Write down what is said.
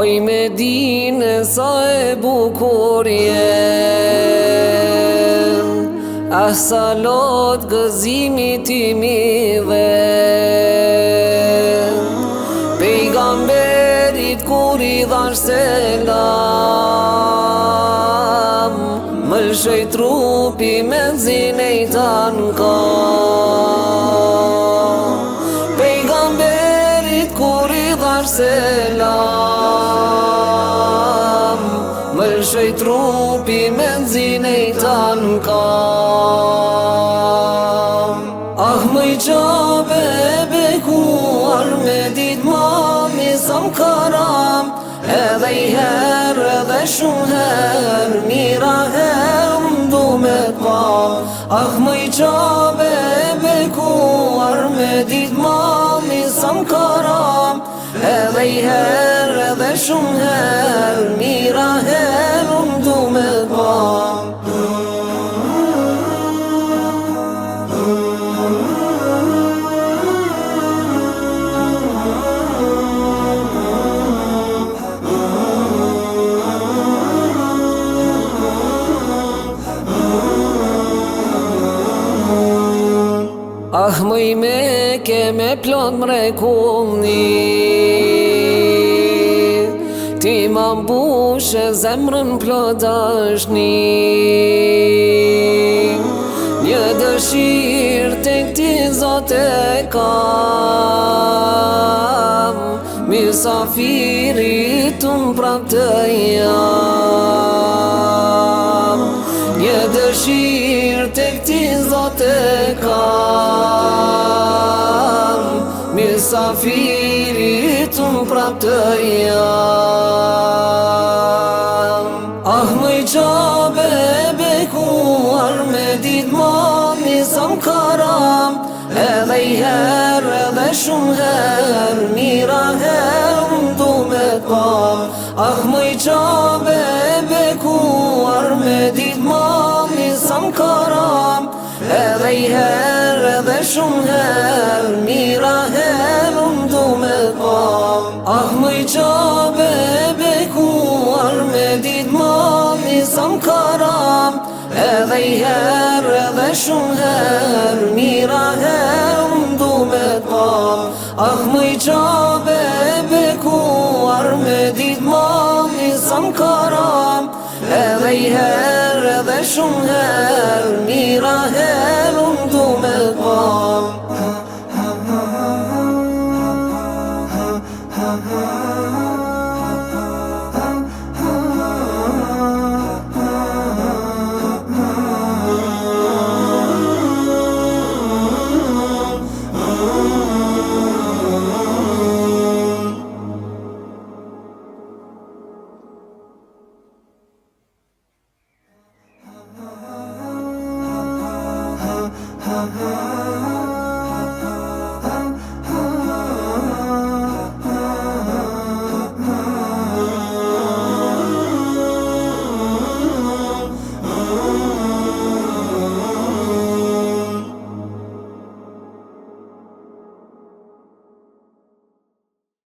oj me dinë sa e bukur jem Ah salot gëzimi ti mi dhe Pejgamberit kur i dhash selam Më lëshej trupi me zine i tanë ka Pejgamberit kur i dhash selam shëj trupi me nëzine i ta nuk kam Ah më i qabe e bekuar me dit ma mi sa karam Edhe i herë edhe shumë herë mira herë më du me pa Ah më i qabe e bekuar me dit ma mi sa karam Edhe i herë Shumë herë, mira herë, unë du me ah ah ah ah ah ah ah ah ah ah ah ah ah ah ah ma bushe zemrën plodashni Një dëshirë të këti zote kam Misafirit unë prap të jam Një dëshirë të këti zote kam safirit unë prap të jam Ah më i qabe e bekuar me dit ma mi sam karam Edhe i her edhe shumë her mira her më du me pa Ah më i qabe shumë herë, mira herë unë du me pa Ah më i qabe e bekuar, me dit ma një karam Edhe i herë, edhe shumë herë, mira herë unë du me pa Ah më i qabe e bekuar, me dit ma një karam Edhe i herë, edhe shumë herë, mira herë Ha ha